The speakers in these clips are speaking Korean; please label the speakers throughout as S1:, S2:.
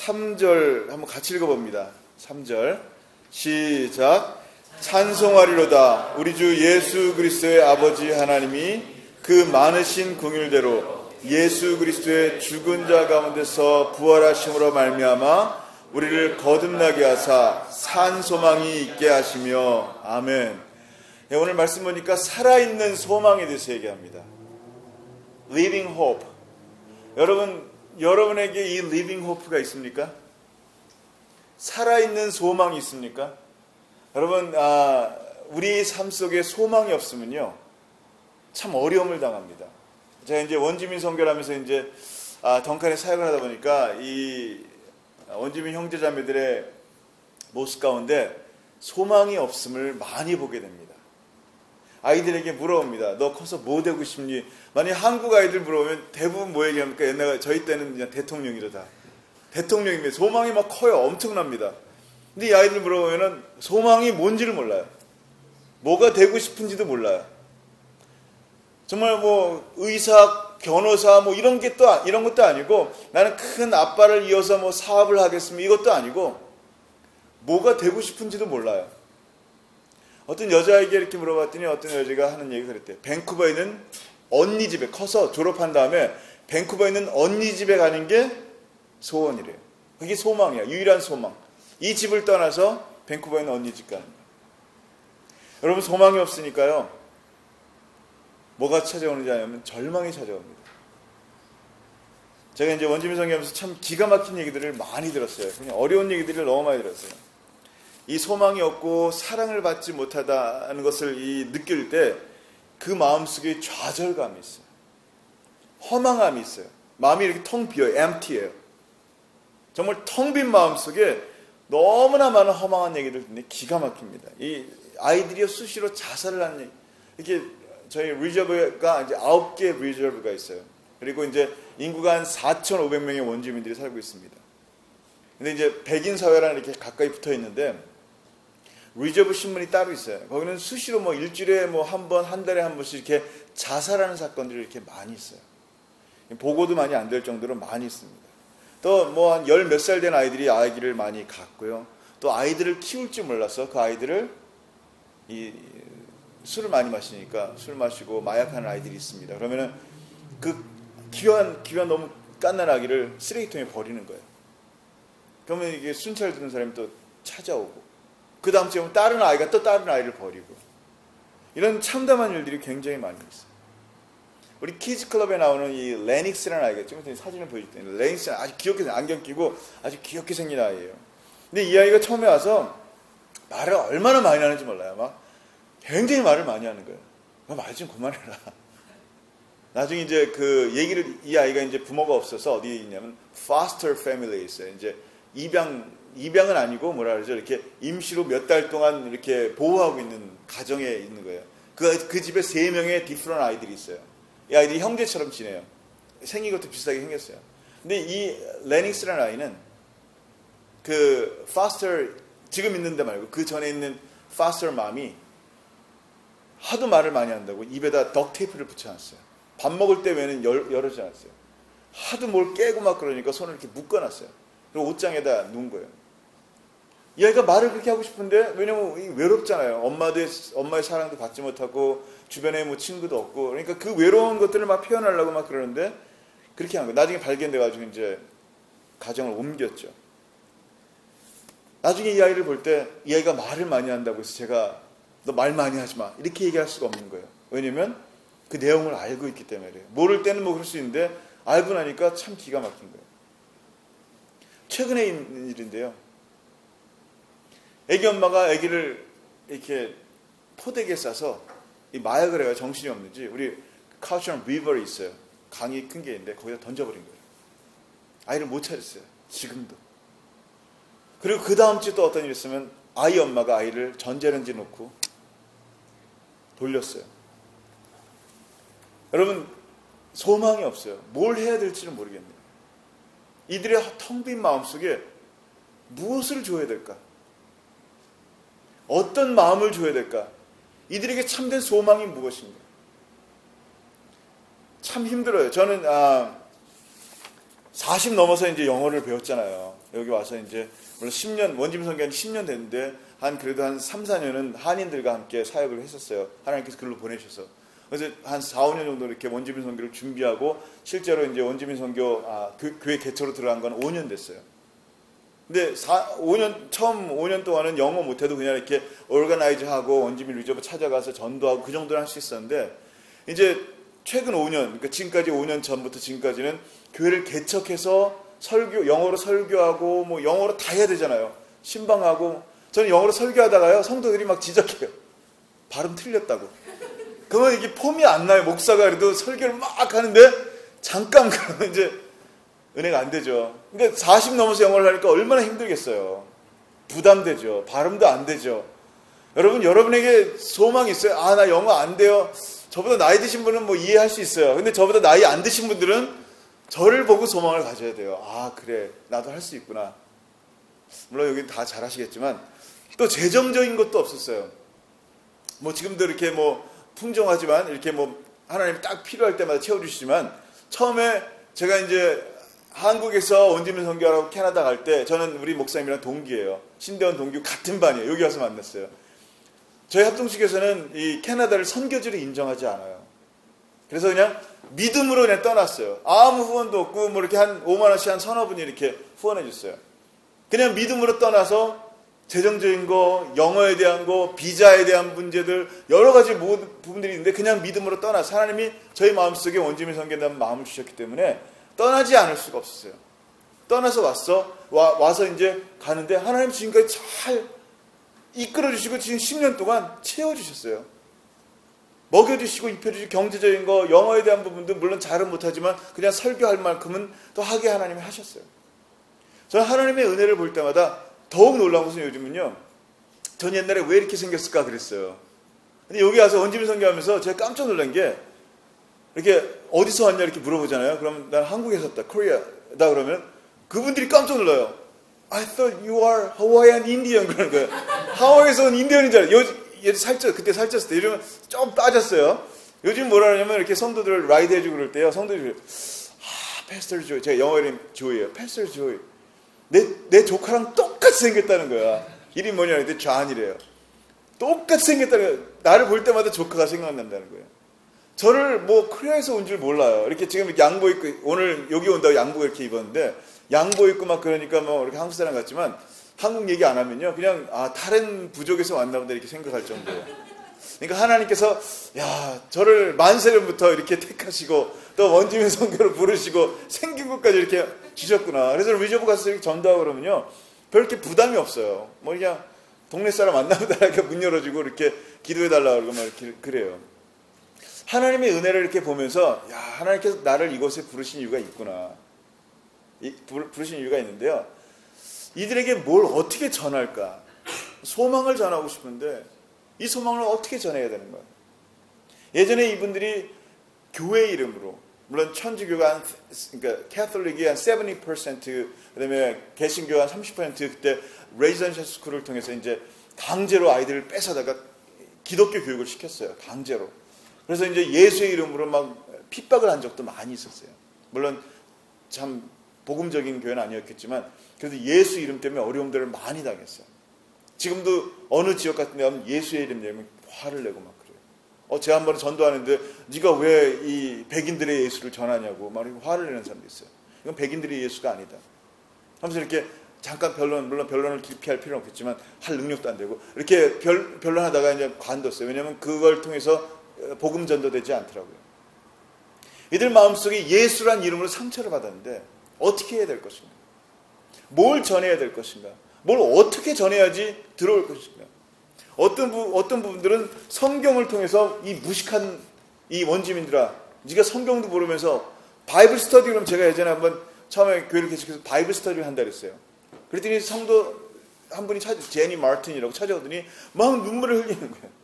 S1: 3절 한번 같이 읽어봅니다. 3절 시작 찬송하리로다 우리 주 예수 그리스도의 아버지 하나님이 그 많으신 궁율대로 예수 그리스도의 죽은 자 가운데서 부활하심으로 말미암아 우리를 거듭나게 하사 산 소망이 있게 하시며 아멘. 네, 오늘 말씀 보니까 살아있는 소망에 대해서 얘기합니다. Living hope. 여러분 여러분에게 이 living hope가 있습니까? 살아있는 소망이 있습니까? 여러분, 아, 우리 삶 속에 소망이 없으면요, 참 어려움을 당합니다. 제가 이제 원주민 선교하면서 이제 아, 덩칸에 사역을 하다 보니까 이 원주민 형제자매들의 모습 가운데 소망이 없음을 많이 보게 됩니다. 아이들에게 물어봅니다. 너 커서 뭐 되고 싶니? 만약 한국 아이들 물어보면 대부분 뭐 얘기합니까? 옛날 저희 때는 그냥 대통령이다. 대통령입니다. 소망이 막 커요. 엄청납니다. 근데 이 아이들 물어보면은 소망이 뭔지를 몰라요. 뭐가 되고 싶은지도 몰라요. 정말 뭐 의사, 변호사 뭐 이런 게 또 이런 것도 아니고 나는 큰 아빠를 이어서 뭐 사업을 하겠습니다. 이것도 아니고 뭐가 되고 싶은지도 몰라요. 어떤 여자에게 이렇게 물어봤더니 어떤 여자가 하는 얘기가 그랬대요. 밴쿠버에 있는 언니 집에 커서 졸업한 다음에 밴쿠버에 있는 언니 집에 가는 게 소원이래요. 그게 소망이야. 유일한 소망. 이 집을 떠나서 밴쿠버에 있는 언니 집 가는 거예요. 여러분 소망이 없으니까요. 뭐가 찾아오는지 아니면 절망이 찾아옵니다. 제가 이제 원주민 성경하면서 참 기가 막힌 얘기들을 많이 들었어요. 그냥 어려운 얘기들을 너무 많이 들었어요. 이 소망이 없고 사랑을 받지 못하다는 것을 이 느낄 때 그 마음속에 좌절감이 있어요. 허망함이 있어요. 마음이 이렇게 텅 비어요. empty예요. 정말 텅 빈 마음속에 너무나 많은 허망한 얘기를 듣는데 기가 막힙니다. 이 아이들이 수시로 자살을 하는 얘기. 이렇게 저희 reserve가 이제 아홉 개 reserve가 있어요. 그리고 이제 인구가 한 4,500명의 원주민들이 살고 있습니다. 근데 이제 백인 사회랑 이렇게 가까이 붙어 있는데 reserve 신문이 따로 있어요. 거기는 수시로 뭐 일주일에 뭐 한 번, 한 달에 한 번씩 이렇게 자살하는 사건들이 이렇게 많이 있어요. 보고도 많이 안 될 정도로 많이 있습니다. 또 뭐 한 열 몇 살 된 아이들이 아기를 많이 갖고요. 또 아이들을 키울 줄 몰라서 그 아이들을 이 술을 많이 마시니까 술 마시고 마약하는 아이들이 있습니다. 그러면은 그 귀한 귀한 너무 갓난 아기를 쓰레기통에 버리는 거예요. 그러면 이게 순찰 도는 사람이 또 찾아오고 그 다음 주에 다른 아이가 또 다른 아이를 버리고 이런 참담한 일들이 굉장히 많이 있어요. 우리 Kids Club에 나오는 이 레닉스라는 아이가 좀 전에 사진을 보여줄 때 레닉스 아주 귀엽게 안경 끼고 아주 귀엽게 생긴 아이예요. 근데 이 아이가 처음에 와서 말을 얼마나 많이 하는지 몰라요. 막 굉장히 말을 많이 하는 거예요. 말 좀 그만해라. 나중에 이제 그 얘기를 이 아이가 이제 부모가 없어서 어디에 있냐면 foster family에 있어요. 이제 입양 입양은 아니고 뭐라 그러죠? 이렇게 임시로 몇 달 동안 이렇게 보호하고 있는 가정에 있는 거예요. 그, 그 집에 세 명의 디프런 아이들이 있어요. 이 아이들이 형제처럼 지내요. 생긴 것도 비슷하게 생겼어요. 근데 이 레닝스라는 아이는 그 파스터 지금 있는 데 말고 그 전에 있는 파스터 맘이 하도 말을 많이 한다고 입에다 덕테이프를 붙여놨어요. 밥 먹을 때 외에는 열, 열어지 않았어요. 하도 뭘 깨고 막 그러니까 손을 이렇게 묶어놨어요. 그리고 옷장에다 놓은 거예요. 이 아이가 말을 그렇게 하고 싶은데 왜냐면 외롭잖아요. 엄마의 엄마의 사랑도 받지 못하고 주변에 뭐 친구도 없고 그러니까 그 외로운 것들을 막 표현하려고 막 그러는데 그렇게 한 거예요. 나중에 발견돼 가지고 이제 가정을 옮겼죠. 나중에 이 아이를 볼 때 이 아이가 말을 많이 한다고 해서 제가 너 말 많이 하지 마 이렇게 얘기할 수가 없는 거예요. 왜냐면 그 내용을 알고 있기 때문에. 모를 때는 뭐 그럴 수 있는데 알고 나니까 참 기가 막힌 거예요. 최근에 있는 일인데요. 애기 엄마가 아기를 이렇게 포대기에 싸서 이 마약을 해가 정신이 없는지 우리 카우션 리버에 있어요. 강이 큰 게 있는데 거기다 던져버린 거예요. 아이를 못 찾았어요. 지금도. 그리고 그 다음 주에 또 어떤 일이 있으면 아이 엄마가 아이를 전자레인지 놓고 돌렸어요. 여러분 소망이 없어요. 뭘 해야 될지는 모르겠네요. 이들의 텅 빈 마음속에 무엇을 줘야 될까? 어떤 마음을 줘야 될까? 이들에게 참된 소망이 무엇인가? 참 힘들어요. 저는 아, 40 넘어서 이제 영어를 배웠잖아요. 여기 와서 이제 물론 10년 원주민 선교한 10년 됐는데 한 그래도 한 3, 4년은 한인들과 함께 사역을 했었어요. 하나님께서 글로 보내셔서. 그래서 한 4, 5년 정도 이렇게 원주민 선교를 준비하고 실제로 이제 원주민 선교 아, 교, 교회 개초로 들어간 건 5년 됐어요. 근데 4, 5년 처음 5년 동안은 영어 못해도 그냥 이렇게 organize하고 원주민 reserve 찾아가서 전도하고 그 정도는 할 수 있었는데 이제 최근 5년 그러니까 지금까지 5년 전부터 지금까지는 교회를 개척해서 설교 영어로 설교하고 뭐 영어로 다 해야 되잖아요. 심방하고 저는 영어로 설교하다가요 성도들이 막 지적해요. 발음 틀렸다고. 그러면 이게 폼이 안 나요. 목사가 그래도 설교를 막 하는데 잠깐 그러면 이제 은혜가 안 되죠. 그러니까 40 넘어서 영어를 하니까 얼마나 힘들겠어요. 부담되죠. 발음도 안 되죠. 여러분, 여러분에게 소망이 있어요. 아, 나 영어 안 돼요. 저보다 나이 드신 분은 뭐 이해할 수 있어요. 근데 저보다 나이 안 드신 분들은 저를 보고 소망을 가져야 돼요. 아, 그래. 나도 할 수 있구나. 물론 여기 다 잘하시겠지만 또 재정적인 것도 없었어요. 뭐 지금도 이렇게 뭐 풍성하지만 이렇게 뭐 하나님이 딱 필요할 때마다 채워주시지만 처음에 제가 이제 한국에서 원주민 선교하러 캐나다 갈 때 저는 우리 목사님이랑 동기예요. 신대원 동기 같은 반이에요. 여기 와서 만났어요. 저희 합동식에서는 이 캐나다를 선교지로 인정하지 않아요. 그래서 그냥 믿음으로 그냥 떠났어요. 아무 후원도 없고 뭐 이렇게 한 5만 원씩 한 서너 분이 이렇게 후원해 줬어요. 그냥 믿음으로 떠나서 재정적인 거, 영어에 대한 거, 비자에 대한 문제들 여러 가지 부분들이 있는데 그냥 믿음으로 떠나서 하나님이 저희 마음속에 원주민 대한 마음을 주셨기 때문에 떠나지 않을 수가 없었어요. 떠나서 왔어. 와, 와서 이제 가는데 하나님 지금까지 잘 이끌어 주시고 지금 10년 동안 채워 주셨어요. 먹여 주시고 입혀 주시고 경제적인 거, 영어에 대한 부분도 물론 잘은 못 하지만 그냥 설교할 만큼은 또 하게 하나님이 하셨어요. 저는 하나님의 은혜를 볼 때마다 더욱 놀라운 것은 요즘은요. 전 옛날에 왜 이렇게 생겼을까 그랬어요. 근데 여기 와서 원주민 선교하면서 제가 깜짝 놀란 게 이렇게 어디서 왔냐 이렇게 물어보잖아요. 그러면 난 한국에서 왔다, 코리아다 그러면 그분들이 깜짝 놀라요. I thought you are Hawaiian Indian 그러는 거예요. 하와이에서 온 인디언인 줄 알아요. 요, 살쪄, 그때 살쪘을 때 요즘은 좀 빠졌어요. 요즘 뭐라 하냐면 이렇게 성도들 ride 해주고 그럴 때요. 성도들이 아, Pastor Joy. 제가 영어 이름 Joy예요. Pastor Joy. 내, 내 조카랑 똑같이 생겼다는 거야. 이름이 뭐냐 근데 좌안이래요. 똑같이 생겼다는 거야. 나를 볼 때마다 조카가 생각난다는 거예요. 저를 뭐 코리아에서 온 줄 몰라요. 이렇게 지금 양복 입고 오늘 여기 온다고 양복 이렇게 입었는데 양복 입고 막 그러니까 뭐 이렇게 한국 사람 같지만 한국 얘기 안 하면요 그냥 아 다른 부족에서 왔나 보다 이렇게 생각할 정도예요. 그러니까 하나님께서 야 저를 만세년부터 이렇게 택하시고 또 원주민 선교를 부르시고 생긴 것까지 이렇게 주셨구나. 그래서 reserve 가서 이렇게 전도하고 그러면요 별 이렇게 부담이 없어요. 뭐 그냥 동네 사람 만나나 보다 이렇게 문 열어주고 이렇게 기도해 달라고 그러고 막 이렇게 그래요. 하나님의 은혜를 이렇게 보면서 야 하나님께서 나를 이곳에 부르신 이유가 있구나. 이, 부르신 이유가 있는데요. 이들에게 뭘 어떻게 전할까? 소망을 전하고 싶은데 이 소망을 어떻게 전해야 되는 거야? 예전에 이분들이 교회 이름으로 물론 천주교가 한 그러니까 Catholic이 한 70% 그다음에 개신교 한30% 그때 residential school을 통해서 이제 강제로 아이들을 뺏어다가 기독교 교육을 시켰어요. 강제로. 그래서 이제 예수의 이름으로 막 핍박을 한 적도 많이 있었어요. 물론 참 복음적인 교회는 아니었겠지만 그래도 예수 이름 때문에 어려움들을 많이 당했어요. 지금도 어느 지역 같은 데 가면 예수의 이름 내면 화를 내고 막 그래요. 어, 제가 한 번에 전도하는데 네가 왜 이 백인들의 예수를 전하냐고 막 화를 내는 사람도 있어요. 이건 백인들의 예수가 아니다. 하면서 이렇게 잠깐 변론, 물론 변론을 기피할 필요는 없겠지만 할 능력도 안 되고 이렇게 변, 변론하다가 이제 관뒀어요. 왜냐하면 그걸 통해서 복음 전도되지 않더라고요. 이들 마음속에 예수란 이름으로 상처를 받았는데 어떻게 해야 될 것인가? 뭘 전해야 될 것인가? 뭘 어떻게 전해야지 들어올 것인가? 어떤 부, 어떤 부분들은 성경을 통해서 이 무식한 이 원주민들아, 네가 성경도 모르면서 Bible study 그럼 제가 예전에 한번 처음에 교회를 개척해서 Bible study를 한다 그랬어요. 그랬더니 성도 한 분이 찾아 제니 마틴이라고 찾아오더니 막 눈물을 흘리는 거예요.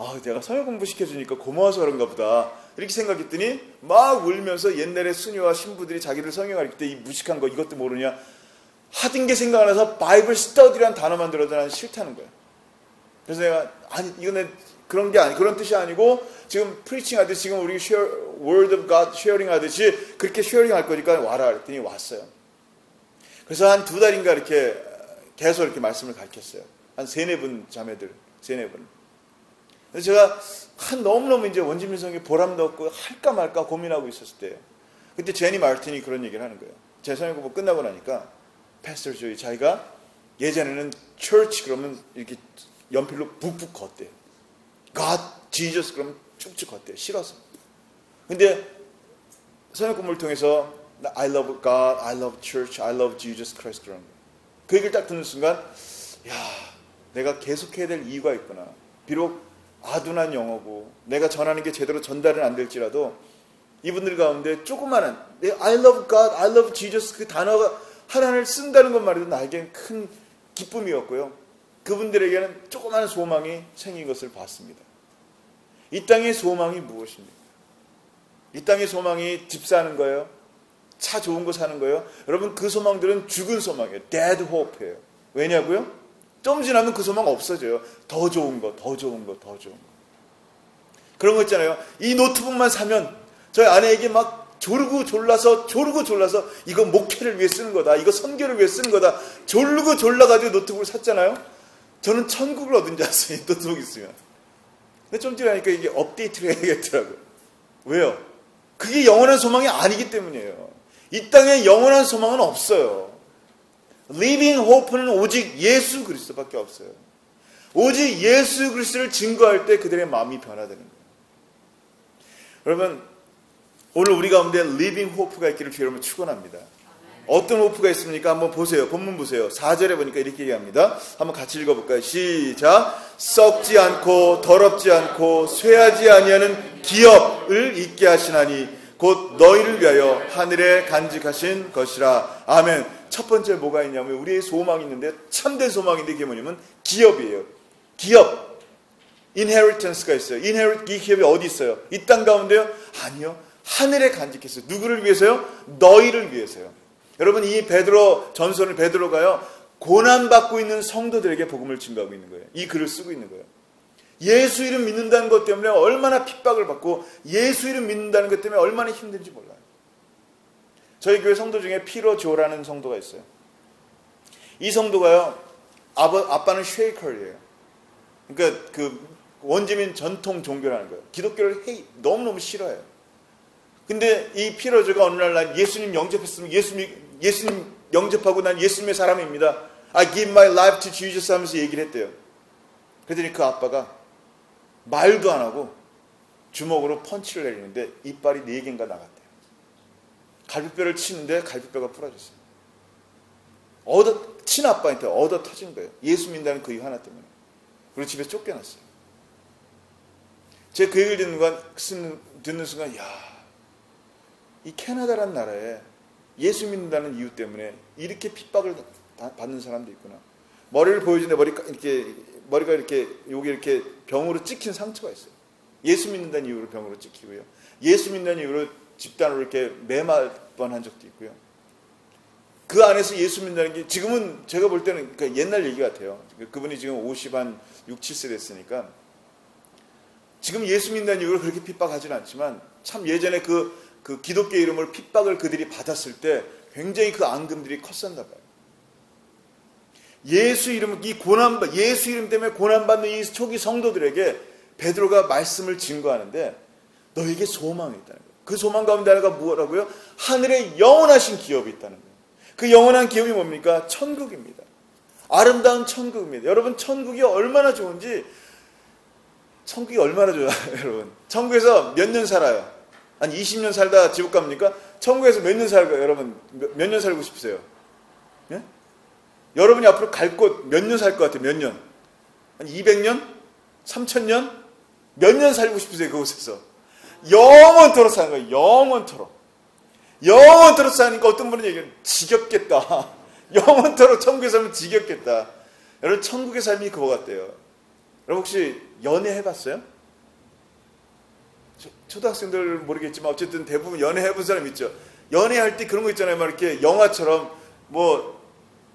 S1: 아, 내가 성경 공부 시켜주니까 고마워서 그런가 보다. 이렇게 생각했더니 막 울면서 옛날에 수녀와 신부들이 자기를 가르칠 때이 무식한 거 이것도 모르냐. 하던 게 생각나서 Bible study라는 단어만 들어도 난 싫다는 거야. 그래서 내가, 아니, 이거는 그런 게 아니 그런 뜻이 아니고 지금 preaching 하듯이 지금 우리 share, word of God sharing 하듯이 그렇게 sharing 할 거니까 와라 그랬더니 왔어요. 그래서 한 두 달인가 이렇게 계속 이렇게 말씀을 가르쳤어요. 한 세네 분 자매들, 세네 분. 그래서 제가 한 너무너무 이제 원주민 선교에 보람도 없고 할까 말까 고민하고 있었을 때예요. 그때 제니 마르틴이 그런 얘기를 하는 거예요. 제 성경공부 끝나고 나니까 패스터 조이 자기가 예전에는 church 그러면 이렇게 연필로 북북 걷대요. God, Jesus 그러면 쭉쭉 걷대요. 싫어서. 근데 성경 공부를 통해서 I love God, I love church, I love Jesus Christ 그러는 거예요. 그 얘기를 딱 듣는 순간 야 내가 계속해야 될 이유가 있구나. 비록 아둔한 영어고 내가 전하는 게 제대로 전달은 안 될지라도 이분들 가운데 조그마한 I love God, I love Jesus 그 단어가 하나를 쓴다는 것만으로도 나에겐 큰 기쁨이었고요. 그분들에게는 조그마한 소망이 생긴 것을 봤습니다. 이 땅의 소망이 무엇입니까? 이 땅의 소망이 집 사는 거예요? 차 좋은 거 사는 거예요? 여러분 그 소망들은 죽은 소망이에요. dead hope예요. 왜냐고요? 좀 지나면 그 소망 없어져요. 더 좋은 거, 더 좋은 거, 더 좋은 거. 그런 거 있잖아요. 이 노트북만 사면 저희 아내에게 막 조르고 졸라서 조르고 졸라서 이거 목회를 위해 쓰는 거다. 이거 선교를 위해 쓰는 거다. 졸르고 졸라가지고 노트북을 샀잖아요. 저는 천국을 얻은 줄 알았어요. 이 노트북 있으면. 근데 좀 지나니까 이게 업데이트를 해야겠더라고요. 왜요? 그게 영원한 소망이 아니기 때문이에요. 이 땅에 영원한 소망은 없어요. Living hope는 오직 예수 그리스도밖에 없어요. 오직 예수 그리스도를 증거할 때 그들의 마음이 변화되는 거예요. 여러분 오늘 우리 가운데 living hope가 있기를 주여 여러분 축원합니다. 어떤 호프가 있습니까? 한번 보세요. 본문 보세요. 4절에 보니까 이렇게 얘기합니다. 한번 같이 읽어볼까요? 시작. 썩지 않고 더럽지 않고 쇠하지 아니하는 기업을 있게 하시나니 곧 너희를 위하여 하늘에 간직하신 것이라. 아멘. 첫 번째 뭐가 있냐면 우리의 소망이 있는데 참된 소망인데 그게 뭐냐면 기업이에요. 기업. 인헤리턴스가 있어요. 인헤리 이 기업이 어디 있어요? 이 땅 가운데요? 아니요. 하늘에 간직했어요. 누구를 위해서요? 너희를 위해서요. 여러분 이 베드로 전선을 베드로가요 고난 받고 있는 성도들에게 복음을 증가하고 있는 거예요. 이 글을 쓰고 있는 거예요. 예수 이름 믿는다는 것 때문에 얼마나 핍박을 받고 예수 이름 믿는다는 것 때문에 얼마나 힘든지 몰라요. 저희 교회 성도 중에 피로 조라는 성도가 있어요. 이 성도가요 아버, 아빠는 쉐이커예요. 그러니까 그 원주민 전통 종교라는 거예요. 기독교를 헤이, 너무너무 싫어해요. 근데 이 피로즈가 어느 날난 예수님 영접했으면 예수님 예수님 영접하고 난 예수님의 사람입니다. I give my life to Jesus 하면서 얘기를 했대요. 그랬더니 그 아빠가 말도 안 하고 주먹으로 펀치를 내리는데 이빨이 네 개인가 나갔대요. 갈비뼈를 치는데 갈비뼈가 부러졌어요. 얻어 친아빠한테 얻어 터진 거예요. 예수 믿는다는 그 이유 하나 때문에. 그리고 집에 쫓겨났어요. 제가 그 얘기를 듣는 순간, 듣는 순간, 야, 이 캐나다란 나라에 예수 믿는다는 이유 때문에 이렇게 핍박을 받는 사람도 있구나. 머리를 보여주는데 머리가 이렇게 머리가 이렇게 여기 이렇게 병으로 찍힌 상처가 있어요. 예수 믿는다는 이유로 병으로 찍히고요. 예수 믿는 이유로 집단으로 이렇게 매말 뻔한 적도 있고요. 그 안에서 예수 믿는다는 게 지금은 제가 볼 때는 그 옛날 얘기 같아요. 그분이 지금 50 한 6, 7세 됐으니까 지금 예수 믿는다는 이유로 그렇게 핍박하지는 않지만 참 예전에 그, 그 기독교 이름으로 핍박을 그들이 받았을 때 굉장히 그 앙금들이 컸었나 봐요. 예수 이름 이 고난 예수 이름 때문에 고난 받는 이 초기 성도들에게 베드로가 말씀을 증거하는데 너에게 소망이 있다는 거예요. 그 소망 가운데 하나가 무엇라고요? 하늘에 영원하신 기업이 있다는 거예요. 그 영원한 기업이 뭡니까? 천국입니다. 아름다운 천국입니다. 여러분 천국이 얼마나 좋은지 천국이 얼마나 좋아요, 여러분. 천국에서 몇 년 살아요? 한 20년 살다 지옥 갑니까? 천국에서 몇 년 살고 여러분 몇 년 살고 싶으세요? 예? 여러분이 앞으로 갈 곳 몇 년 살 것 같아요? 몇 년? 한 200년? 3000년? 몇 년 살고 싶으세요? 그곳에서. 영원토록 사는 거예요. 영원토록. 영원토록 사니까 어떤 분은 얘기해요. 지겹겠다. 영원토록 천국에 살면 지겹겠다. 여러분 천국의 삶이 그거 같대요. 여러분 혹시 연애 해봤어요? 초등학생들 모르겠지만 어쨌든 대부분 연애 해본 사람 있죠. 연애할 때 그런 거 있잖아요. 막 이렇게 영화처럼 뭐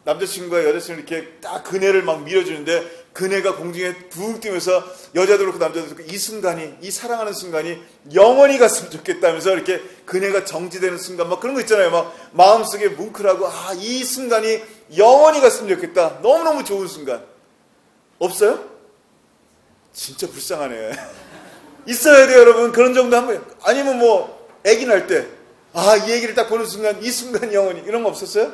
S1: 남자친구가 여자친구 이렇게 딱 그네를 막 밀어주는데 그네가 공중에 붕 뜨면서 여자도 그렇고 남자도 그렇고 이 순간이 이 사랑하는 순간이 영원히 갔으면 좋겠다면서 이렇게 그네가 정지되는 순간 막 그런 거 있잖아요. 막 마음속에 뭉클하고 아 이 순간이 영원히 갔으면 좋겠다. 너무너무 좋은 순간. 없어요? 진짜 불쌍하네. 있어야 돼요, 여러분. 그런 정도 한번 아니면 뭐 아기 날 때 아, 이 얘기를 딱 보는 순간 이 순간 영원히 이런 거 없었어요?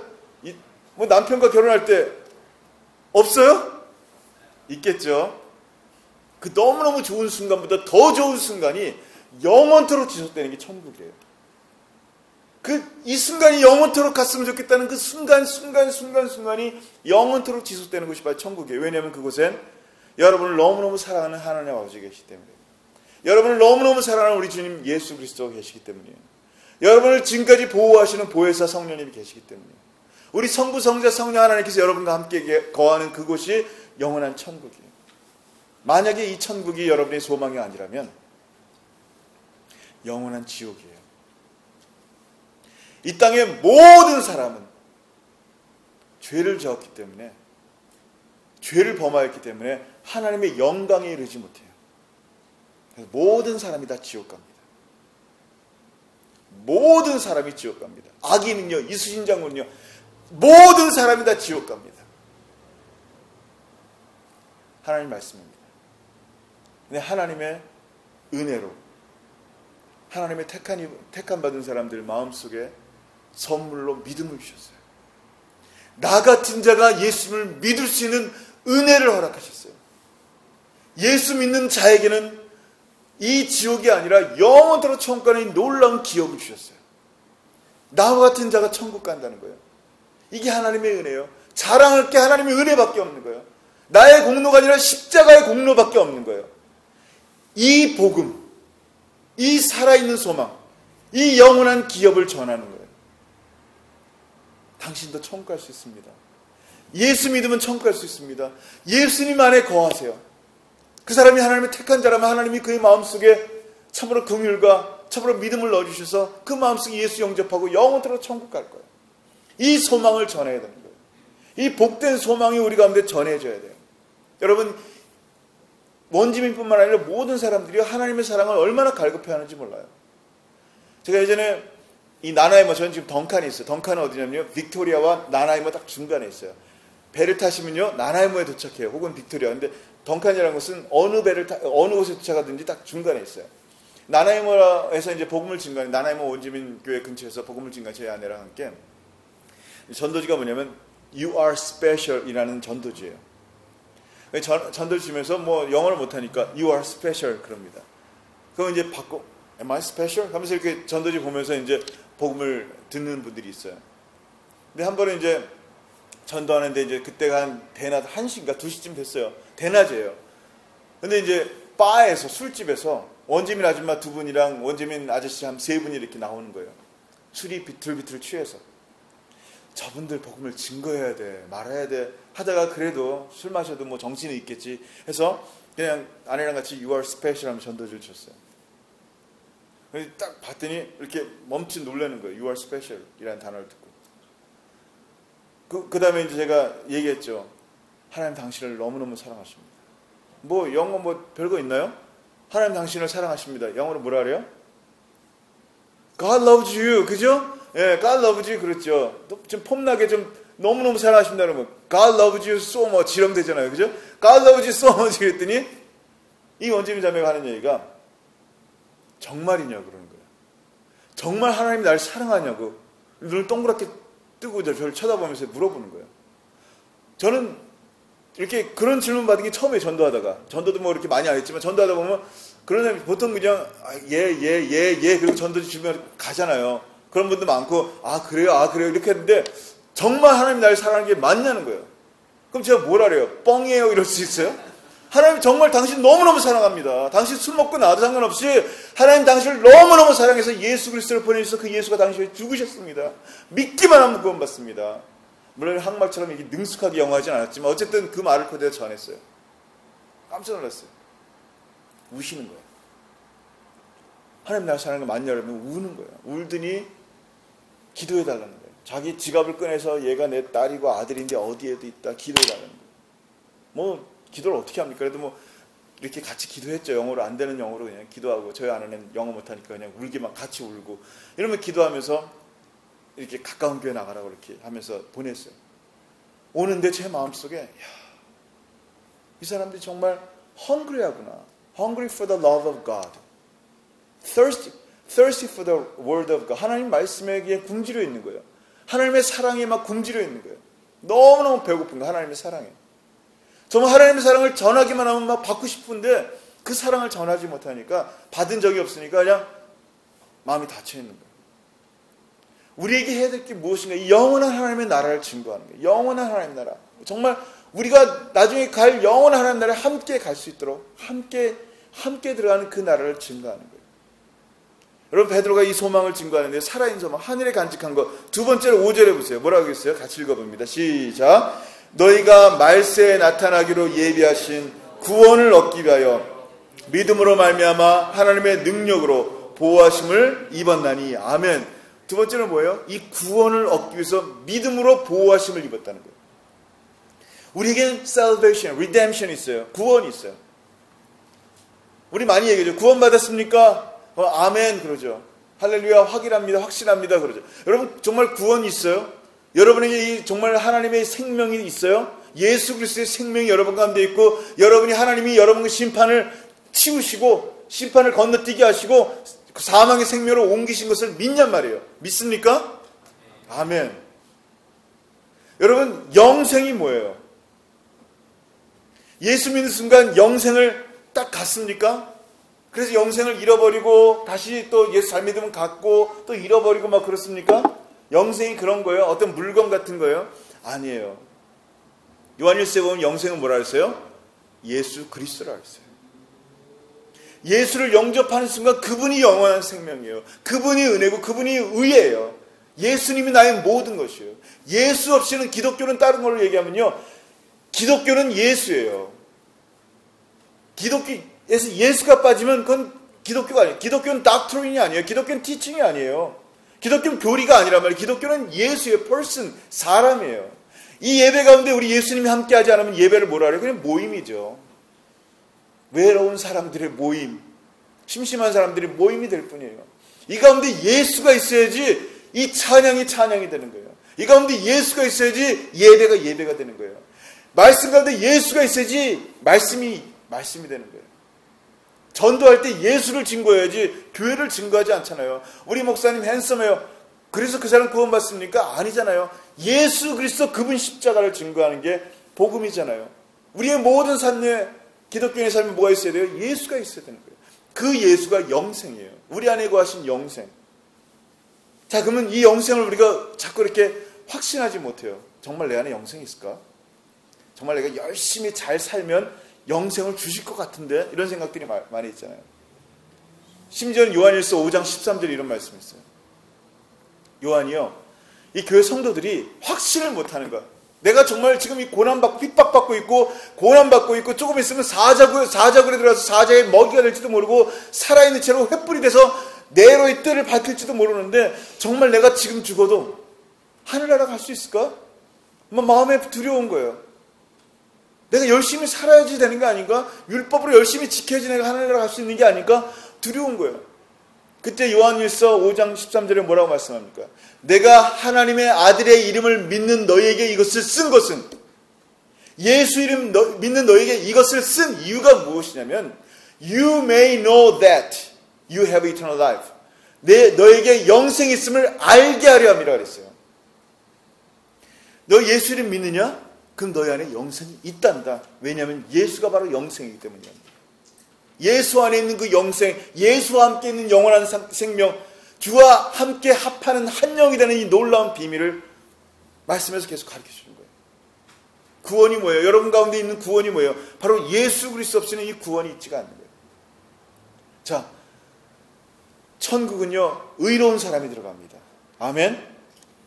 S1: 이, 뭐 남편과 결혼할 때 없어요? 있겠죠. 그 너무너무 좋은 순간보다 더 좋은 순간이 영원토록 지속되는 게 천국이에요. 그 이 순간이 영원토록 갔으면 좋겠다는 그 순간 순간 순간 순간이 영원토록 지속되는 것이 바로 천국이에요. 왜냐하면 그곳엔 여러분을 너무너무 사랑하는 하나님 아버지 계시기 때문에 여러분을 너무너무 사랑하는 우리 주님 예수 그리스도가 계시기 때문이에요. 여러분을 지금까지 보호하시는 보혜사 성령님이 계시기 때문이에요. 우리 성부 성자 성령 하나님께서 여러분과 함께 거하는 그곳이 영원한 천국이에요. 만약에 이 천국이 여러분의 소망이 아니라면 영원한 지옥이에요. 이 땅의 모든 사람은 죄를 저었기 때문에 죄를 범하였기 때문에 하나님의 영광에 이르지 못해요. 모든 사람이 다 지옥 갑니다. 모든 사람이 지옥 갑니다. 악인은요, 이수신장군요, 모든 사람이 다 지옥 갑니다. 하나님 말씀입니다. 근데 하나님의 은혜로 하나님의 택한, 택한 받은 사람들 마음속에 선물로 믿음을 주셨어요. 나 같은 자가 예수를 믿을 수 있는 은혜를 허락하셨어요. 예수 믿는 자에게는 이 지옥이 아니라 영원토록 천국 가는 놀라운 기업을 주셨어요. 나와 같은 자가 천국 간다는 거예요. 이게 하나님의 은혜예요. 자랑할 게 하나님의 은혜밖에 없는 거예요. 나의 공로가 아니라 십자가의 공로밖에 없는 거예요. 이 복음, 이 살아있는 소망, 이 영원한 기업을 전하는 거예요. 당신도 천국 갈 수 있습니다. 예수 믿으면 천국 갈 수 있습니다. 예수님 안에 거하세요. 그 사람이 하나님의 택한 자라면 하나님이 그의 마음속에 참으로 긍휼과 참으로 믿음을 넣어주셔서 그 마음속에 예수 영접하고 영원토록 천국 갈 거예요. 이 소망을 전해야 되는 거예요. 이 복된 소망이 우리 가운데 전해져야 돼요. 여러분 원지민뿐만 아니라 모든 사람들이 하나님의 사랑을 얼마나 갈급해하는지 몰라요. 제가 예전에 이 나나이머 저는 지금 덩칸에 있어요. 덩칸은 어디냐면요. 빅토리아와 나나이머 딱 중간에 있어요. 배를 타시면요 나나이머에 도착해요. 혹은 빅토리아. 근데 덩칸이라는 것은 어느 배를 타, 어느 곳에 도착하든지 딱 중간에 있어요. 나나이머에서 이제 복음을 증거하는 나나이머 원주민 교회 근처에서 복음을 증거한 제 아내랑 함께 전도지가 뭐냐면 You are special이라는 전도지예요. 전, 전도지 주면서 뭐 영어를 못하니까 You are special 그럽니다. 그럼 이제 바꿔 Am I special? 하면서 이렇게 전도지 보면서 이제 복음을 듣는 분들이 있어요. 근데 한 번에 이제 전도하는데 이제 그때가 한 대낮 1시인가 2시쯤 됐어요. 대낮이에요. 근데 이제 바에서 술집에서 원지민 아줌마 두 분이랑 원지민 아저씨 한 세 분이 이렇게 나오는 거예요. 술이 비틀비틀 취해서. 저분들 복음을 증거해야 돼, 말해야 돼 하다가 그래도 술 마셔도 뭐 정신이 있겠지 해서 그냥 아내랑 같이 You are special 하면 전도지를 쳤어요. 딱 봤더니 이렇게 멈칫 놀라는 거예요. You are special 이라는 단어를 듣고. 그, 그 다음에 이제 제가 얘기했죠. 하나님 당신을 너무너무 사랑하십니다. 뭐 영어 뭐 별거 있나요? 하나님 당신을 사랑하십니다. 영어로 뭐라 그래요? God loves you. 그죠? 예, God loves you. 그렇죠. 좀 폼나게 좀 너무너무 사랑하신다 그러면 God loves you so much 지렁되잖아요. 그죠? God loves you so much 그랬더니 이 원지민 자매가 하는 얘기가 정말이냐고 그러는 거예요. 정말 하나님이 날 사랑하냐고 눈을 동그랗게 뜨고 저를 쳐다보면서 물어보는 거예요. 저는 이렇게 그런 질문 받은 게 처음에 전도하다가 전도도 뭐 이렇게 많이 안 했지만 전도하다 보면 그런 사람이 보통 그냥 예예예예 예, 예, 예, 그리고 전도지 주면 가잖아요. 그런 분도 많고 아 그래요 아 그래요 이렇게 했는데 정말 하나님 나를 사랑하는 게 맞냐는 거예요. 그럼 제가 뭐라 그래요? 뻥이에요 이럴 수 있어요? 하나님 정말 당신 너무너무 사랑합니다. 당신 술 먹고 나도 상관없이 하나님 당신을 너무너무 사랑해서 예수 그리스도를 보내주셔서 그 예수가 당신을 죽으셨습니다. 믿기만 하면 구원받습니다. 물론 한국말처럼 이게 능숙하게 영어하진 않았지만 어쨌든 그 말을 그대로 전했어요. 깜짝 놀랐어요. 우시는 거예요. 하나님 나를 사랑하는 거 맞냐 그러면 우는 거예요. 울더니 기도해 달라는 거예요. 자기 지갑을 꺼내서 얘가 내 딸이고 아들인데 어디에도 있다 기도해 달라는 거예요. 뭐 기도를 어떻게 합니까? 그래도 뭐 이렇게 같이 기도했죠. 영어로 안 되는 영어로 그냥 기도하고 저희 아내는 영어 못하니까 그냥 울기만 같이 울고 이러면 기도하면서 이렇게 가까운 교회 나가라고 이렇게 하면서 보냈어요. 오는데 제 마음속에 야, 이 사람들이 정말 hungry하구나. hungry for the love of God. thirsty, thirsty for the word of God. 하나님 말씀에 굶주려 있는 거예요. 하나님의 사랑에 막 굶주려 있는 거예요. 너무너무 배고픈 거 하나님의 사랑에. 정말 하나님의 사랑을 전하기만 하면 막 받고 싶은데 그 사랑을 전하지 못하니까 받은 적이 없으니까 그냥 마음이 닫혀 있는 거예요. 우리에게 해야 될 게 무엇인가? 이 영원한 하나님의 나라를 증거하는 거예요. 영원한 하나님의 나라. 정말 우리가 나중에 갈 영원한 하나님 나라에 함께 갈 수 있도록 함께 함께 들어가는 그 나라를 증거하는 거예요. 여러분 베드로가 이 소망을 증거하는데 살아있는 소망, 하늘에 간직한 것. 두 번째로 5절에 보세요. 뭐라고 했어요? 같이 읽어봅니다. 시작. 너희가 말세에 나타나기로 예비하신 구원을 얻기 위하여 믿음으로 말미암아 하나님의 능력으로 보호하심을 입었나니 아멘. 두 번째는 뭐예요? 이 구원을 얻기 위해서 믿음으로 보호하심을 입었다는 거예요. 우리에겐 salvation, redemption 있어요. 구원이 있어요. 우리 많이 얘기하죠. 구원 받았습니까? 어, 아멘 그러죠. 할렐루야 확인합니다. 확신합니다 그러죠. 여러분 정말 구원이 있어요? 여러분에게 정말 하나님의 생명이 있어요? 예수 그리스도의 생명이 여러분 가운데 있고 여러분이 하나님이 여러분의 심판을 치우시고 심판을 건너뛰게 하시고 그 사망의 생명으로 옮기신 것을 믿냔 말이에요. 믿습니까? 아멘. 여러분 영생이 뭐예요? 예수 믿는 순간 영생을 딱 갔습니까? 그래서 영생을 잃어버리고 다시 또 예수 잘 믿으면 갖고 또 잃어버리고 막 그렇습니까? 영생이 그런 거예요? 어떤 물건 같은 거예요? 아니에요. 요한일서에 보면 영생은 뭐라 했어요? 예수 그리스도라 했어요. 예수를 영접하는 순간 그분이 영원한 생명이에요. 그분이 은혜고 그분이 의예요. 예수님이 나의 모든 것이에요. 예수 없이는 기독교는 다른 걸로 얘기하면요. 기독교는 예수예요. 기독교 에서 예수가 빠지면 그건 기독교가 아니에요. 기독교는 닥트린이 아니에요. 기독교는 티칭이 아니에요. 기독교는 교리가 아니란 말이에요. 기독교는 예수의 person, 사람이에요. 이 예배 가운데 우리 예수님이 함께 하지 않으면 예배를 뭐라 그래요? 그냥 모임이죠. 외로운 사람들의 모임, 심심한 사람들의 모임이 될 뿐이에요. 이 가운데 예수가 있어야지 이 찬양이 찬양이 되는 거예요. 이 가운데 예수가 있어야지 예배가 예배가 되는 거예요. 말씀 가운데 예수가 있어야지 말씀이 말씀이 되는 거예요. 전도할 때 예수를 증거해야지 교회를 증거하지 않잖아요. 우리 목사님 핸섬해요. 그래서 그 사람 구원받습니까? 아니잖아요. 예수 그리스도 그분 십자가를 증거하는 게 복음이잖아요. 우리의 모든 삶에 기독교의 삶에 뭐가 있어야 돼요? 예수가 있어야 되는 거예요. 그 예수가 영생이에요. 우리 안에 거하신 영생. 자, 그러면 이 영생을 우리가 자꾸 이렇게 확신하지 못해요. 정말 내 안에 영생이 있을까? 정말 내가 열심히 잘 살면 영생을 주실 것 같은데 이런 생각들이 많이 있잖아요. 심지어는 요한일서 5장 13절에 이런 말씀이 있어요. 요한이요. 이 교회 성도들이 확신을 못하는 거야. 내가 정말 지금 이 고난받고 핍박받고 있고 고난받고 있고 조금 있으면 사자굴, 사자굴에 들어가서 사자의 먹이가 될지도 모르고 살아있는 채로 횃불이 돼서 내로의 뜰을 밝힐지도 모르는데 정말 내가 지금 죽어도 하늘나라 갈 수 있을까? 뭐 마음에 두려운 거예요. 내가 열심히 살아야지 되는 게 아닌가? 율법으로 열심히 지켜야지 내가 하늘나라 갈 수 있는 게 아닐까? 두려운 거예요. 그때 요한일서 5장 13절에 뭐라고 말씀합니까? 내가 하나님의 아들의 이름을 믿는 너희에게 이것을 쓴 것은 예수 이름 너, 믿는 너희에게 이것을 쓴 이유가 무엇이냐면 You may know that you have eternal life. 내 너에게 영생이 있음을 알게 하려 함이라 그랬어요. 너 예수 이름 믿느냐? 그럼 너희 안에 영생이 있단다. 왜냐하면 예수가 바로 영생이기 때문이야. 예수 안에 있는 그 영생, 예수와 함께 있는 영원한 생명, 주와 함께 합하는 한 영이 되는 이 놀라운 비밀을 말씀에서 계속 가르쳐 주는 거예요. 구원이 뭐예요? 여러분 가운데 있는 구원이 뭐예요? 바로 예수 그리스도 없이는 이 구원이 있지가 않는 거예요. 자, 천국은요, 의로운 사람이 들어갑니다. 아멘?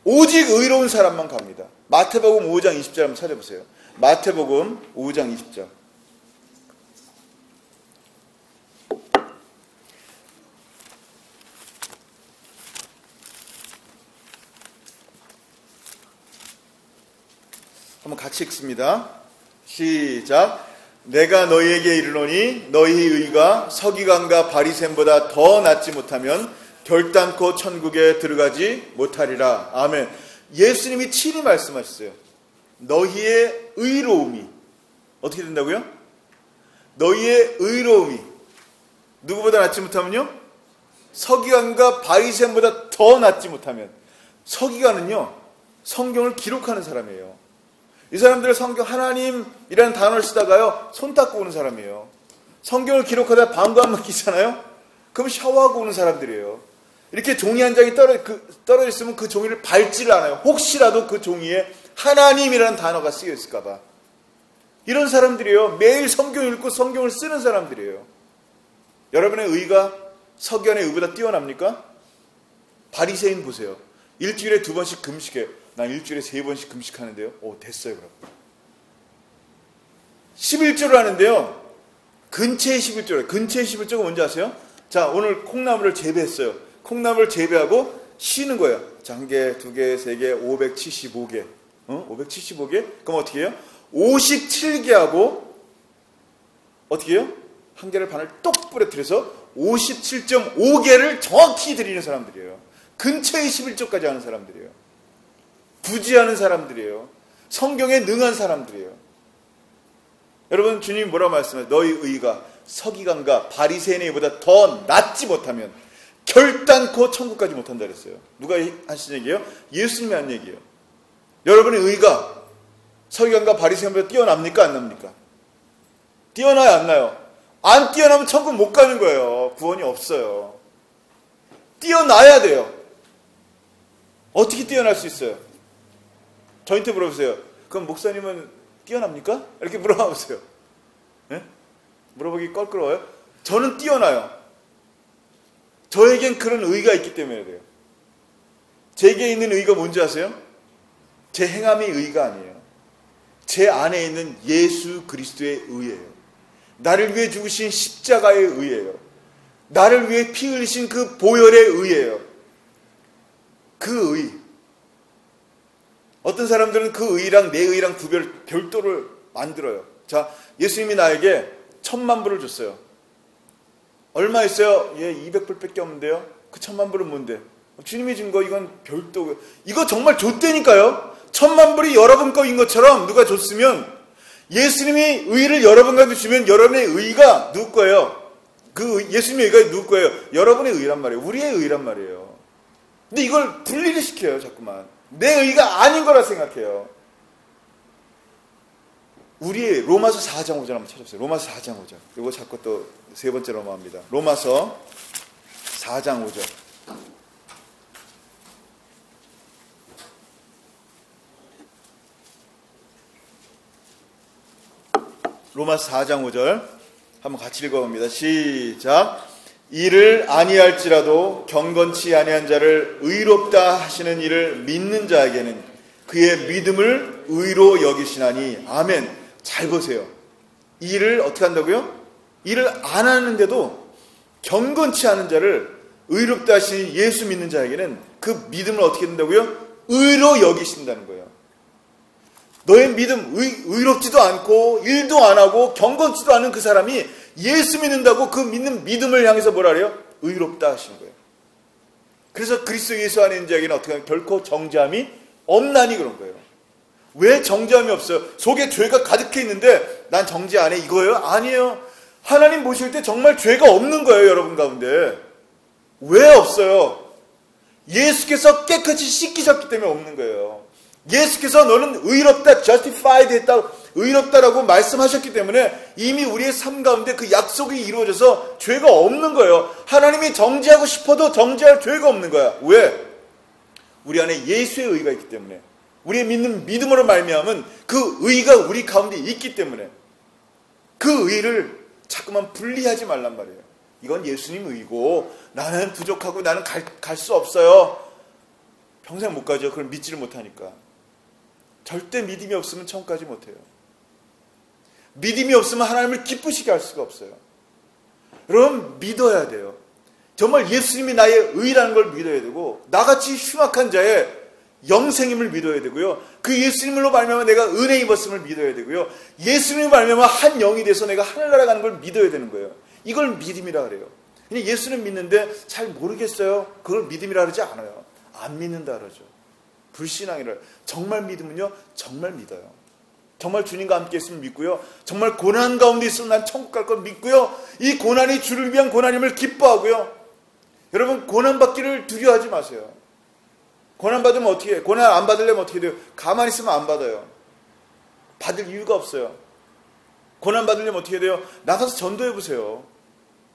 S1: 오직 의로운 사람만 갑니다. 마태복음 5장 20절 한번 찾아보세요. 마태복음 5장 20절. 한번 같이 읽습니다. 시작. 내가 너희에게 이르노니 너희의 의가 서기관과 바리샘보다 더 낫지 못하면 결단코 천국에 들어가지 못하리라. 아멘. 예수님이 친히 말씀하셨어요. 너희의 의로움이 어떻게 된다고요? 너희의 의로움이 누구보다 낫지 못하면요? 서기관과 바리샘보다 더 낫지 못하면 서기관은요 성경을 기록하는 사람이에요. 이 사람들 성경 하나님이라는 단어를 쓰다가요 손 닦고 오는 사람이에요. 성경을 기록하다 방구 한번 끼잖아요. 그럼 샤워하고 오는 사람들이에요. 이렇게 종이 한 장이 떨어, 그, 떨어져 있으면 그 종이를 밟지를 않아요. 혹시라도 그 종이에 하나님이라는 단어가 쓰여 있을까봐. 이런 사람들이에요. 매일 성경 읽고 성경을 쓰는 사람들이에요. 여러분의 의가 석연의 의보다 뛰어납니까? 바리새인 보세요. 일주일에 두 번씩 금식해요. 난 일주일에 세 번씩 금식하는데요. 오 됐어요 그럼. 11조를 하는데요. 근처의 11조래. 근처의 11조가 뭔지 아세요? 자 오늘 콩나물을 재배했어요. 콩나물 재배하고 쉬는 거예요. 자, 한 개, 두 개, 세 개, 575개. 어? 575개? 그럼 어떻게 해요? 57개 하고 어떻게 해요? 한 개를 반을 똑 부러뜨려서 57.5개를 정확히 드리는 사람들이에요. 근처에 11조까지 하는 사람들이에요. 부지하는 사람들이에요. 성경에 능한 사람들이에요. 여러분 주님 뭐라고 말씀하세요? 너희 의가 서기관과 바리새인보다 더 낫지 못하면 결단코 천국까지 못한다 그랬어요. 누가 하신 얘기예요? 예수님이 한 얘기예요. 여러분의 의가 서기관과 바리새인보다 뛰어납니까 안 납니까? 뛰어나요 안 나요? 안 뛰어나면 천국 못 가는 거예요. 구원이 없어요. 뛰어나야 돼요. 어떻게 뛰어날 수 있어요? 저한테 물어보세요. 그럼 목사님은 뛰어납니까? 이렇게 물어봐 보세요. 네? 물어보기 껄끄러워요? 저는 뛰어나요. 저에겐 그런 의가 있기 때문에 그래요. 제게 있는 의가 뭔지 아세요? 제 행함이 의가 아니에요. 제 안에 있는 예수 그리스도의 의예요. 나를 위해 죽으신 십자가의 의예요. 나를 위해 피 흘리신 그 보혈의 의예요. 그 의. 어떤 사람들은 그 의랑 내 의랑 구별, 별도를 만들어요. 자, 예수님이 나에게 천만 불을 줬어요. 얼마 있어요? 예, 200불밖에 없는데요. 그 천만 불은 뭔데? 주님이 준 거 이건 별도. 이거 정말 줬다니까요. 천만 불이 여러분 거인 것처럼 누가 줬으면 예수님이 의를 여러분한테 주면 여러분의 의가 누구 거예요? 그 예수님의 의가 누구 거예요? 여러분의 의란 말이에요. 우리의 의란 말이에요. 근데 이걸 분리를 시켜요, 자꾸만. 내 의가 아닌 거라 생각해요. 우리 로마서 4장 5절 한번 찾아보세요. 로마서 4장 5절. 이거 자꾸 또 세 번째 로마입니다. 로마서 4장 5절. 로마서 4장 5절 한번 같이 읽어봅니다. 시작. 이를 아니할지라도 경건치 아니한 자를 의롭다 하시는 이를 믿는 자에게는 그의 믿음을 의로 여기시나니 아멘. 잘 보세요. 일을 어떻게 한다고요? 일을 안 하는데도 경건치 않은 자를 의롭다 하시는 예수 믿는 자에게는 그 믿음을 어떻게 된다고요? 의로 여기신다는 거예요. 너의 믿음 의, 의롭지도 않고 일도 안 하고 경건치도 않은 그 사람이 예수 믿는다고 그 믿는 믿음을 향해서 뭐라 그래요? 의롭다 하신 거예요. 그래서 그리스도 예수 안에 있는 자에게는 어떻게 하면 결코 정죄함이 없나니 그런 거예요. 왜 정죄함이 없어요? 속에 죄가 가득해 있는데 난 정죄 안 해 이거예요? 아니에요. 하나님 보실 때 정말 죄가 없는 거예요, 여러분 가운데. 왜 없어요? 예수께서 깨끗이 씻기셨기 때문에 없는 거예요. 예수께서 너는 의롭다, justified 했다, 의롭다라고 말씀하셨기 때문에 이미 우리의 삶 가운데 그 약속이 이루어져서 죄가 없는 거예요. 하나님이 정죄하고 싶어도 정죄할 죄가 없는 거야. 왜? 우리 안에 예수의 의가 있기 때문에. 우리의 믿는 믿음으로 말미암은 그 의가 우리 가운데 있기 때문에 그 의를 자꾸만 분리하지 말란 말이에요. 이건 예수님 의고 나는 부족하고 나는 갈 수 없어요. 평생 못 가죠. 그걸 믿지를 못하니까. 절대 믿음이 없으면 가지 못해요. 믿음이 없으면 하나님을 기쁘시게 할 수가 없어요. 여러분 믿어야 돼요. 정말 예수님이 나의 의라는 걸 믿어야 되고 나같이 흉악한 자의 영생임을 믿어야 되고요. 그 예수님으로 말미암아 내가 은혜 입었음을 믿어야 되고요. 예수님을 말미암아 한 영이 돼서 내가 하늘나라 가는 걸 믿어야 되는 거예요. 이걸 믿음이라 그래요. 그냥 예수는 믿는데 잘 모르겠어요. 그걸 믿음이라 그러지 않아요. 안 믿는다 그러죠. 불신앙이라. 정말 믿으면요. 정말 믿어요. 정말 주님과 함께 있으면 믿고요. 정말 고난 가운데 있으면 난 천국 갈 걸 믿고요. 이 고난이 주를 위한 고난임을 기뻐하고요. 여러분 고난 받기를 두려워하지 마세요. 고난 받으면 어떻게 해? 고난 안 받으려면 어떻게 돼요? 가만히 있으면 안 받아요. 받을 이유가 없어요. 고난 받으려면 어떻게 돼요? 나가서 전도해 보세요.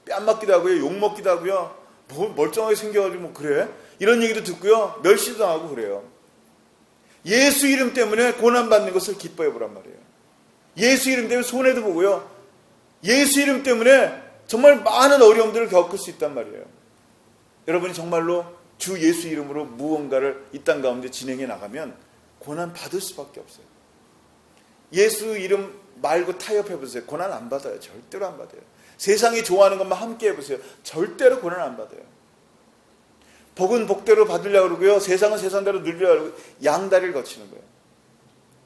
S1: 뺨 맞기도 하고요. 욕 먹기도 하고요. 뭐 멀쩡하게 생겨가지고 뭐 그래? 이런 얘기도 듣고요. 멸시도 당하고 그래요. 예수 이름 때문에 고난 받는 것을 기뻐해 보란 말이에요. 예수 이름 때문에 손해도 보고요. 예수 이름 때문에 정말 많은 어려움들을 겪을 수 있단 말이에요. 여러분이 정말로 주 예수 이름으로 무언가를 이 땅 가운데 진행해 나가면 고난 받을 수밖에 없어요. 예수 이름 말고 타협해 보세요. 고난 안 받아요. 절대로 안 받아요. 세상이 좋아하는 것만 함께 해 보세요. 절대로 고난 안 받아요. 복은 복대로 받으려고 그러고요. 세상은 세상대로 누리려고 그러고 양다리를 거치는 거예요.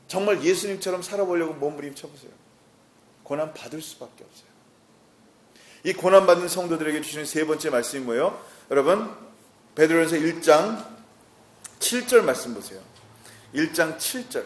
S1: 정말 예수님처럼 살아보려고 몸부림쳐 보세요. 고난 받을 수밖에 없어요. 이 고난 받는 성도들에게 주시는 세 번째 말씀이 뭐예요? 여러분 베드로전서 1장 7절 말씀 보세요. 1장 7절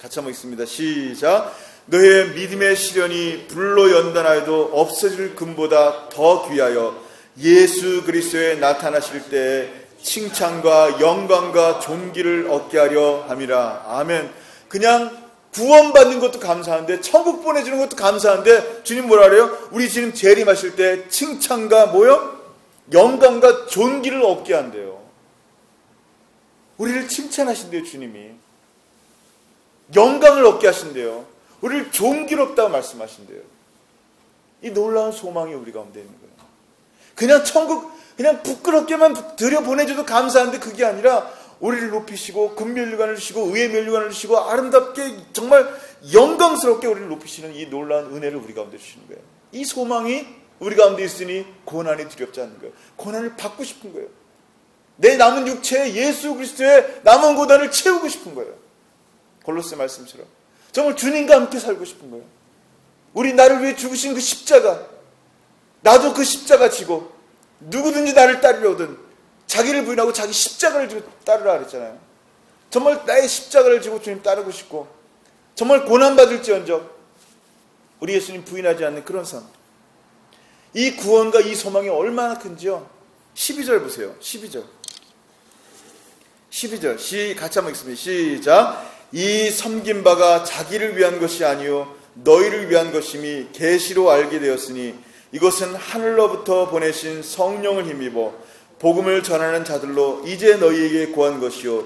S1: 같이 한번 읽습니다. 시작 너의 믿음의 시련이 불로 연단하여도 없어질 금보다 더 귀하여 예수 그리스도에 나타나실 때 칭찬과 영광과 존귀를 얻게 하려 함이라. 아멘. 그냥 구원받는 것도 감사한데 천국 보내주는 것도 감사한데 주님 뭐라 그래요? 우리 주님 재림하실 때 칭찬과 뭐요? 영광과 존귀를 얻게 한대요. 우리를 칭찬하신대요, 주님이. 영광을 얻게 하신대요. 우리를 존귀롭다고 말씀하신대요. 이 놀라운 소망이 우리 가운데 있는 거예요. 그냥 천국, 그냥 부끄럽게만 들여보내줘도 감사한데 그게 아니라 우리를 높이시고 금멸류관을 주시고 의의 멸류관을 주시고 아름답게 정말 영광스럽게 우리를 높이시는 이 놀라운 은혜를 우리 가운데 주시는 거예요. 이 소망이 우리 가운데 있으니 고난이 두렵지 않는 거예요. 고난을 받고 싶은 거예요. 내 남은 육체에 예수 그리스도의 남은 고난을 채우고 싶은 거예요. 골로새 말씀처럼. 정말 주님과 함께 살고 싶은 거예요. 우리 나를 위해 죽으신 그 십자가, 나도 그 십자가 지고 누구든지 나를 따르려든 자기를 부인하고 자기 십자가를 지고 따르라 그랬잖아요. 정말 나의 십자가를 지고 주님 따르고 싶고 정말 고난받을지언정 우리 예수님 부인하지 않는 그런 삶. 이 구원과 이 소망이 얼마나 큰지요. 12절 보세요. 12절. 12절. 시 같이 한번 읽습니다. 시작. 이 섬긴 바가 자기를 위한 것이 아니요 너희를 위한 것임이 계시로 알게 되었으니 이것은 하늘로부터 보내신 성령을 힘입어 복음을 전하는 자들로 이제 너희에게 구한 것이요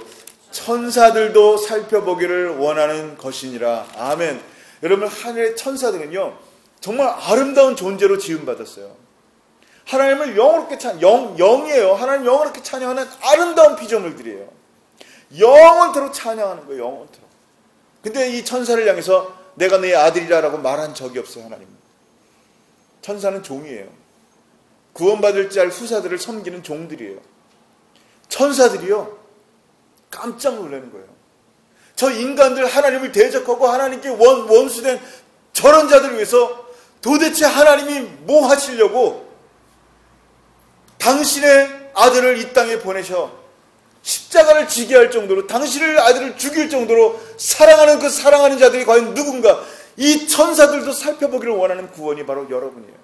S1: 천사들도 살펴보기를 원하는 것이니라. 아멘. 여러분 하늘의 천사들은요 정말 아름다운 존재로 지음받았어요. 하나님을 영어롭게 찬 영, 영이에요. 하나님 영어롭게 찬양하는 아름다운 피조물들이에요. 영원토록 찬양하는 거예요. 영원토록. 근데 이 천사를 향해서 내가 내 아들이라라고 말한 적이 없어요. 하나님. 천사는 종이에요. 구원받을 자 후사들을 섬기는 종들이에요. 천사들이요. 깜짝 놀라는 거예요. 저 인간들 하나님을 대적하고 하나님께 원, 원수된 저런 자들을 위해서 도대체 하나님이 뭐 하시려고 당신의 아들을 이 땅에 보내셔 십자가를 지게 할 정도로 당신을 아들을 죽일 정도로 사랑하는 그 사랑하는 자들이 과연 누군가 이 천사들도 살펴보기를 원하는 구원이 바로 여러분이에요.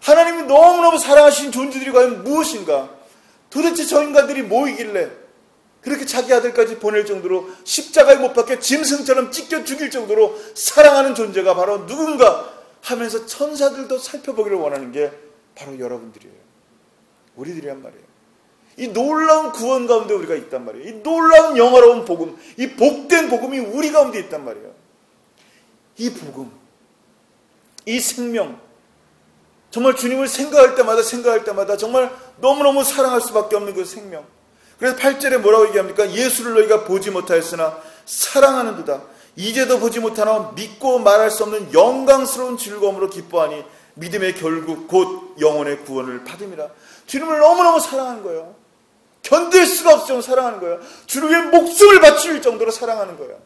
S1: 하나님이 너무너무 사랑하신 존재들이 과연 무엇인가? 도대체 저 인간들이 뭐이길래 그렇게 자기 아들까지 보낼 정도로 십자가에 못 박혀 짐승처럼 찢겨 죽일 정도로 사랑하는 존재가 바로 누군가 하면서 천사들도 살펴보기를 원하는 게 바로 여러분들이에요. 우리들이란 말이에요. 이 놀라운 구원 가운데 우리가 있단 말이에요. 이 놀라운 영화로운 복음, 이 복된 복음이 우리 가운데 있단 말이에요. 이 복음, 이 생명, 정말 주님을 생각할 때마다 생각할 때마다 정말 너무너무 사랑할 수밖에 없는 그 생명. 그래서 8절에 뭐라고 얘기합니까? 예수를 너희가 보지 못하였으나 사랑하는도다. 이제도 보지 못하나 믿고 말할 수 없는 영광스러운 즐거움으로 기뻐하니 믿음의 결국 곧 영혼의 구원을 받음이라. 주님을 너무너무 사랑한 거예요. 견딜 수가 없을 정도로 사랑하는 거예요. 주를 위해 목숨을 바칠 정도로 사랑하는 거예요.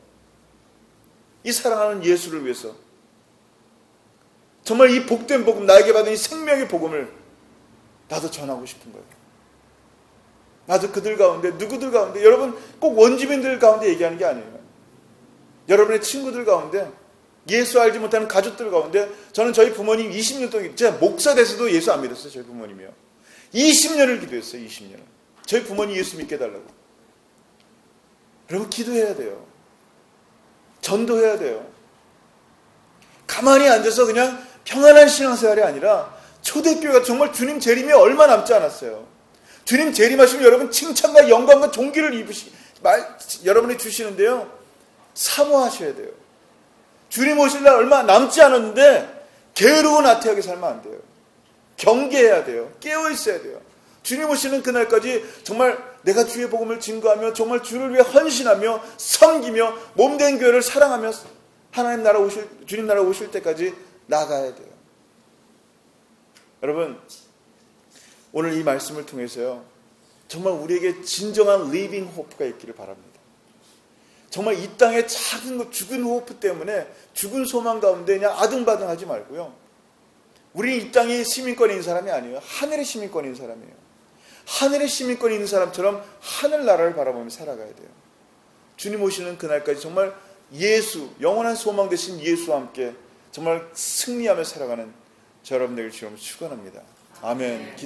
S1: 이 사랑하는 예수를 위해서 정말 이 복된 복음 나에게 받은 이 생명의 복음을 나도 전하고 싶은 거예요. 나도 그들 가운데 누구들 가운데 여러분 꼭 원주민들 가운데 얘기하는 게 아니에요. 여러분의 친구들 가운데 예수 알지 못하는 가족들 가운데 저는 저희 부모님 20년 동안 제가 목사 돼서도 예수 안 믿었어요. 저희 부모님이요. 20년을 기도했어요. 20년. 저희 부모님 예수 믿게 해달라고. 여러분 기도해야 돼요. 전도해야 돼요. 가만히 앉아서 그냥 평안한 신앙생활이 아니라 초대교회가 정말 주님 재림이 얼마 남지 않았어요. 주님 재림하시면 여러분 칭찬과 영광과 존귀를 입으시 말, 여러분이 주시는데요. 사모하셔야 돼요. 주님 오실 날 얼마 남지 않았는데 게으르고 나태하게 살면 안 돼요. 경계해야 돼요. 깨어 있어야 돼요. 주님 오시는 그날까지 정말 내가 주의 복음을 증거하며 정말 주를 위해 헌신하며 섬기며 몸된 교회를 사랑하며 하나님 나라 오실 주님 나라 오실 때까지 나가야 돼요. 여러분 오늘 이 말씀을 통해서요. 정말 우리에게 진정한 living hope가 있기를 바랍니다. 정말 이 땅의 작은 것, 죽은 hope 때문에 죽은 소망 가운데 그냥 아등바등 하지 말고요. 우리는 이 땅에 시민권이 있는 사람이 아니에요. 하늘의 시민권이 있는 사람이에요. 하늘의 시민권이 있는 사람처럼 하늘나라를 바라보며 살아가야 돼요. 주님 오시는 그날까지 정말 예수, 영원한 소망 되신 예수와 함께 정말 승리하며 살아가는 저 여러분들 지금 축원합니다. 아멘.